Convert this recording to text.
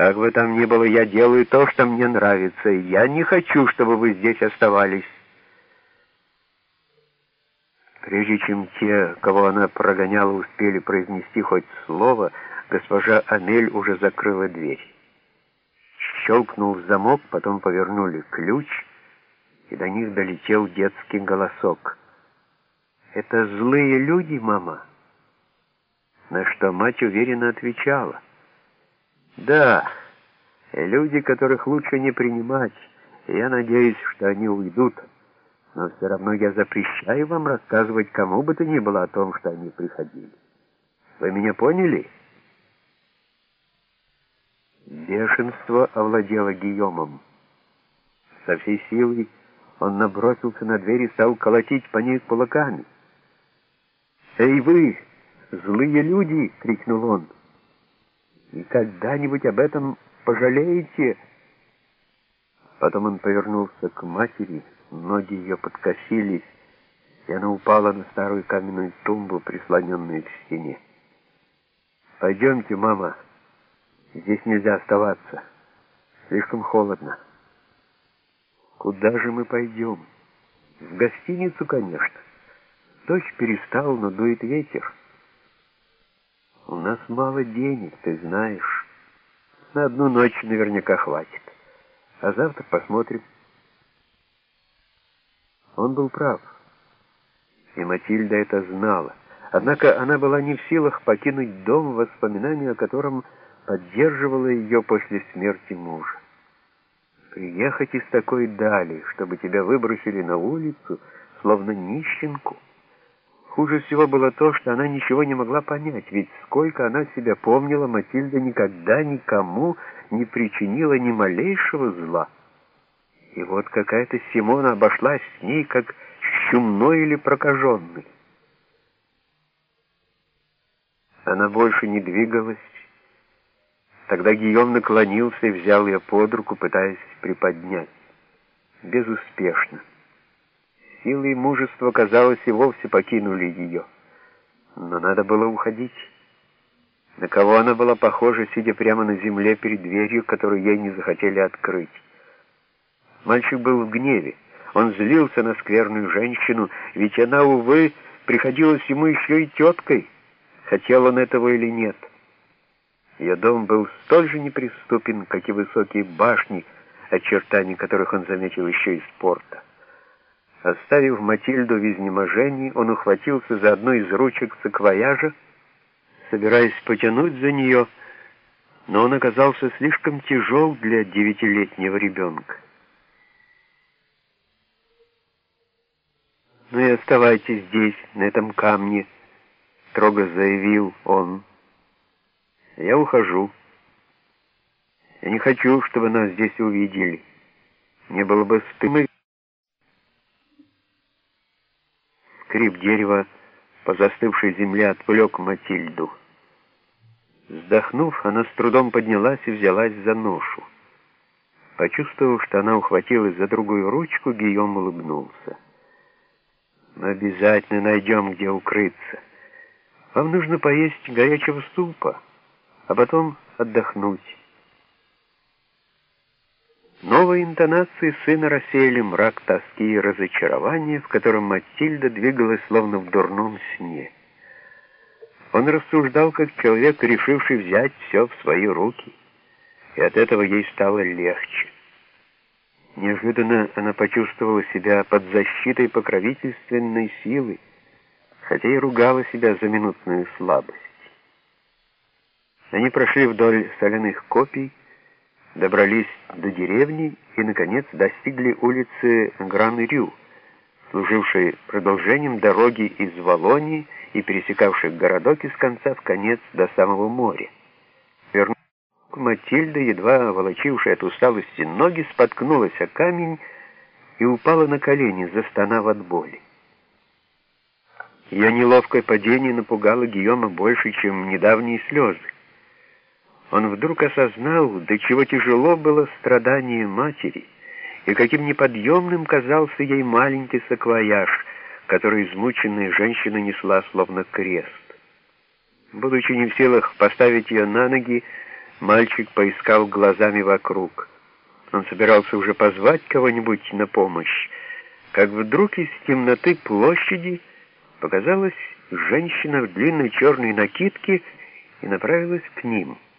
Как бы там ни было, я делаю то, что мне нравится, и я не хочу, чтобы вы здесь оставались. Прежде чем те, кого она прогоняла, успели произнести хоть слово, госпожа Амель уже закрыла дверь. Щелкнул замок, потом повернули ключ, и до них долетел детский голосок. «Это злые люди, мама?» На что мать уверенно отвечала. «Да, люди, которых лучше не принимать. Я надеюсь, что они уйдут» но все равно я запрещаю вам рассказывать кому бы то ни было о том, что они приходили. Вы меня поняли?» Бешенство овладело Гийомом. Со всей силой он набросился на дверь и стал колотить по ней кулаками. «Эй вы, злые люди!» — крикнул он. «И когда-нибудь об этом пожалеете?» Потом он повернулся к матери, Ноги ее подкосились, и она упала на старую каменную тумбу, прислоненную к стене. «Пойдемте, мама. Здесь нельзя оставаться. Слишком холодно». «Куда же мы пойдем?» «В гостиницу, конечно. Дождь перестал, но дует ветер. У нас мало денег, ты знаешь. На одну ночь наверняка хватит. А завтра посмотрим». Он был прав. И Матильда это знала. Однако она была не в силах покинуть дом, воспоминания о котором поддерживало ее после смерти мужа. Приехать из такой дали, чтобы тебя выбросили на улицу, словно нищенку. Хуже всего было то, что она ничего не могла понять, ведь сколько она себя помнила, Матильда никогда никому не причинила ни малейшего зла. И вот какая-то Симона обошлась с ней, как чумной или прокаженный. Она больше не двигалась. Тогда Гийом наклонился и взял ее под руку, пытаясь приподнять. Безуспешно. Силы и мужество, казалось, и вовсе покинули ее. Но надо было уходить. На кого она была похожа, сидя прямо на земле перед дверью, которую ей не захотели открыть. Мальчик был в гневе. Он злился на скверную женщину, ведь она, увы, приходилась ему еще и теткой, хотел он этого или нет. Ее дом был столь же неприступен, как и высокие башни, очертания которых он заметил еще из порта. Оставив Матильду в изнеможении, он ухватился за одну из ручек саквояжа, собираясь потянуть за нее, но он оказался слишком тяжел для девятилетнего ребенка. «Ну и оставайтесь здесь, на этом камне», — строго заявил он. «Я ухожу. Я не хочу, чтобы нас здесь увидели. Мне было бы стыдно». Скрип дерева по застывшей земле отвлек Матильду. Вздохнув, она с трудом поднялась и взялась за ношу. Почувствовав, что она ухватилась за другую ручку, Гийом улыбнулся. Мы обязательно найдем, где укрыться. Вам нужно поесть горячего супа, а потом отдохнуть. Новые интонации сына рассеяли мрак тоски и разочарования, в котором Матильда двигалась словно в дурном сне. Он рассуждал как человек, решивший взять все в свои руки, и от этого ей стало легче. Неожиданно она почувствовала себя под защитой покровительственной силы, хотя и ругала себя за минутную слабость. Они прошли вдоль соляных копий, добрались до деревни и, наконец, достигли улицы Гран-Рю, служившей продолжением дороги из Волонии и пересекавшей городок из конца в конец до самого моря. Матильда, едва волочившая от усталости ноги, споткнулась о камень и упала на колени, застонав от боли. Ее неловкое падение напугало Гийома больше, чем недавние слезы. Он вдруг осознал, до чего тяжело было страдание матери, и каким неподъемным казался ей маленький саквояж, который измученная женщина несла словно крест. Будучи не в силах поставить ее на ноги, Мальчик поискал глазами вокруг. Он собирался уже позвать кого-нибудь на помощь, как вдруг из темноты площади показалась женщина в длинной черной накидке и направилась к ним —